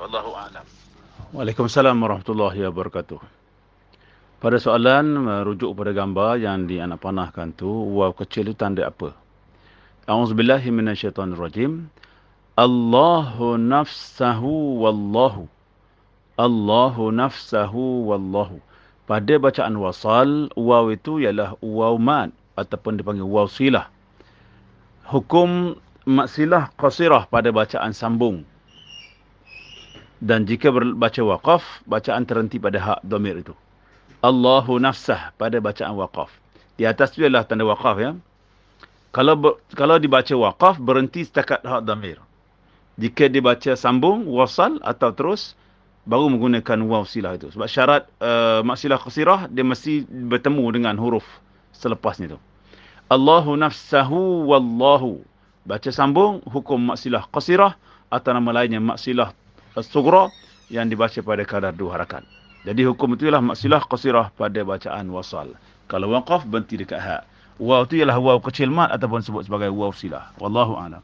Wallahu a'lam. Waalaikumsalam warahmatullahi wabarakatuh. Pada soalan merujuk pada gambar yang di anak panahkan tu, waw kecil itu tanda apa? A'udzubillahi minasyaitonirrajim. Allahu nafsahu wallahu. Allahu nafsahu wallahu. Pada bacaan wasal, waw itu ialah waw mad ataupun dipanggil waw silah. Hukum maksilah qasirah pada bacaan sambung. Dan jika berbaca waqaf, bacaan terhenti pada hak domir itu. Allahu nafsah pada bacaan waqaf. Di atas itu adalah tanda waqaf ya. Kalau ber, kalau dibaca waqaf, berhenti setakat hak domir. Jika dibaca sambung, wasal atau terus, baru menggunakan waw silah itu. Sebab syarat uh, maksilah qasirah, dia mesti bertemu dengan huruf selepasnya itu. Allahu nafsahu wallahu. Baca sambung, hukum maksilah qasirah atau nama lainnya maksilah sugra yang dibaca pada kadar dua harakat. Jadi hukum itu ialah maksilah qasirah pada bacaan wasal. Kalau waqaf berhenti dekat ha. Waw itu ialah waw kecil mat ataupun sebut sebagai waw silah. Wallahu a'lam.